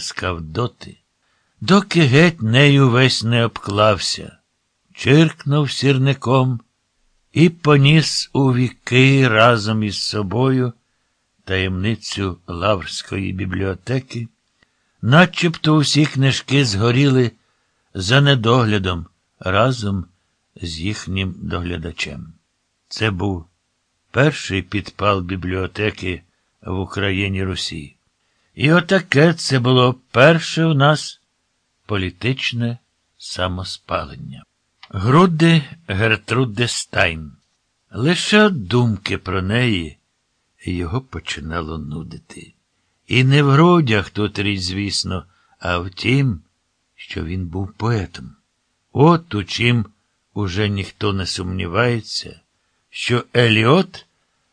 скав доти, доки геть нею весь не обклався, чиркнув сірником і поніс у віки разом із собою таємницю Лаврської бібліотеки, начебто усі книжки згоріли за недоглядом разом з їхнім доглядачем. Це був перший підпал бібліотеки в Україні Русі. І отаке це було перше у нас політичне самоспалення. Груди Гертруде Стайн. Лише думки про неї його починало нудити. І не в грудях тут річ, звісно, а в тім, що він був поетом. От у чим уже ніхто не сумнівається, що Еліот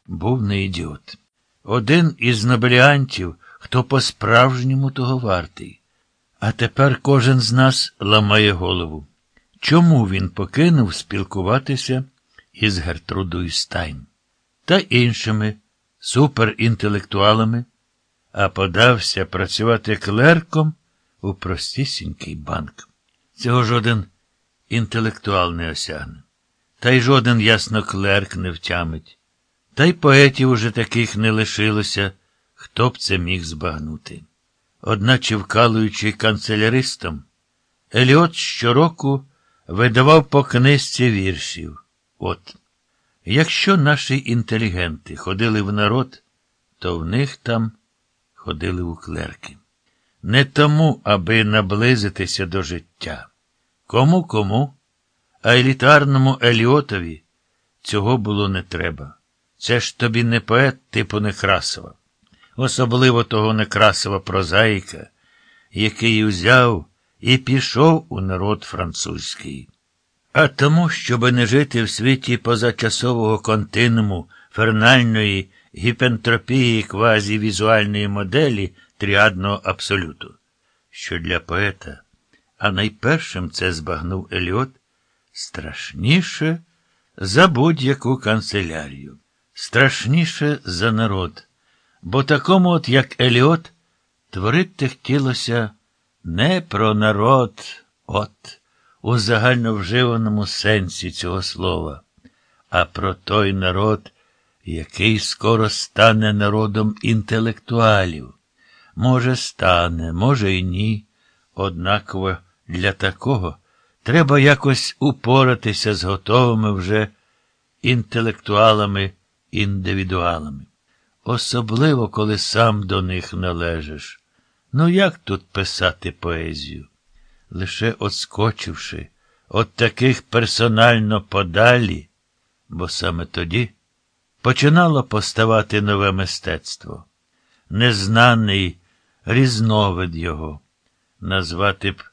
був не ідіот. Один із нобеліантів, хто по-справжньому того вартий. А тепер кожен з нас ламає голову. Чому він покинув спілкуватися із Гертрудою Стайн та іншими суперінтелектуалами, а подався працювати клерком у простісінький банк? Цього жоден інтелектуал не осягне. Та й жоден ясно клерк не втямить. Та й поетів уже таких не лишилося, хто б це міг збагнути. Одначе, вкалуючи канцеляристом, Еліот щороку видавав по книжці віршів. От, якщо наші інтелігенти ходили в народ, то в них там ходили у клерки. Не тому, аби наблизитися до життя. Кому кому, а елітарному Еліотові цього було не треба. Це ж тобі не поет типу Некрасова, особливо того Некрасова прозаїка, який узяв і пішов у народ французький. А тому, щоби не жити в світі позачасового континууму, фернальної гіпентропії квазівізуальної моделі тріадного абсолюту, що для поета, а найпершим це збагнув Еліот, страшніше за будь-яку канцелярію, страшніше за народ, бо такому, от як Еліот, творити хотілося не про народ, от, у загальновживаному сенсі цього слова, а про той народ, який скоро стане народом інтелектуалів. Може, стане, може і ні. Однаково для такого треба якось упоратися з готовими вже інтелектуалами, індивідуалами. Особливо, коли сам до них належиш. Ну, як тут писати поезію? Лише отскочивши от таких персонально подалі, бо саме тоді починало поставати нове мистецтво, незнаний різновид його, назвати б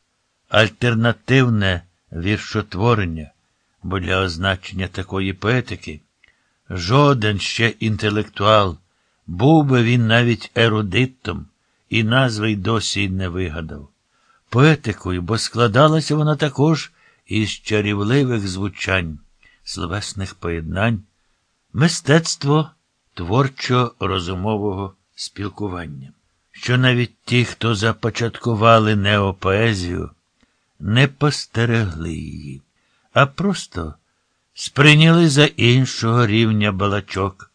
альтернативне віршотворення, бо для означення такої поетики жоден ще інтелектуал, був би він навіть ерудитом, і назви й досі не вигадав. Поетикою, бо складалася вона також із чарівливих звучань, словесних поєднань, мистецтво творчо розумового спілкування, що навіть ті, хто започаткували неопоезію, не постерегли її, а просто сприйняли за іншого рівня балачок.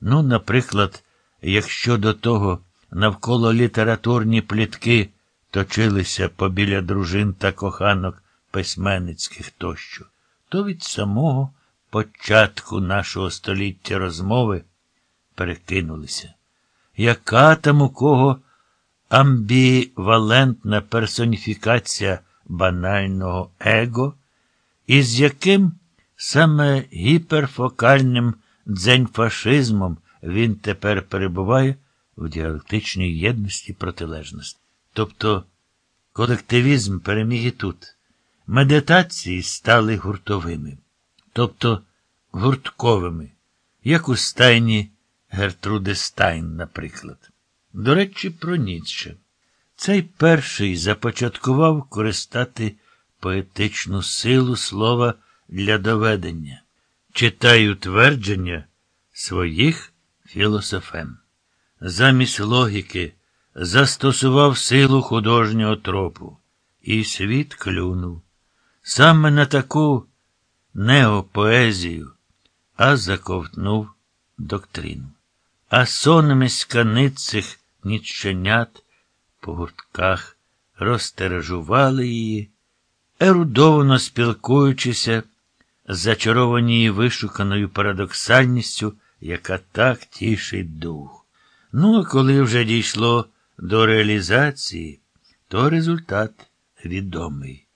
Ну, наприклад, якщо до того навколо літературні плітки точилися побіля дружин та коханок письменницьких тощо, то від самого початку нашого століття розмови перекинулися. Яка там у кого амбівалентна персоніфікація банального его, із яким саме гіперфокальним дзеньфашизмом він тепер перебуває в діалектичній єдності протилежності. Тобто колективізм переміг і тут. Медитації стали гуртовими, тобто гуртковими, як у стайні Гертруди Стайн, наприклад. До речі, про Ніцше. Цей перший започаткував користати поетичну силу слова для доведення, читаю твердження своїх філософем. Замість логіки, застосував силу художнього тропу, і світ клюнув. Саме на таку неопоезію, а заковтнув доктрину. А сонми сканицих ніченят по гуртках розтережували її, ерудовано спілкуючися, зачаровані її вишуканою парадоксальністю, яка так тішить дух. Ну, а коли вже дійшло до реалізації, то результат відомий.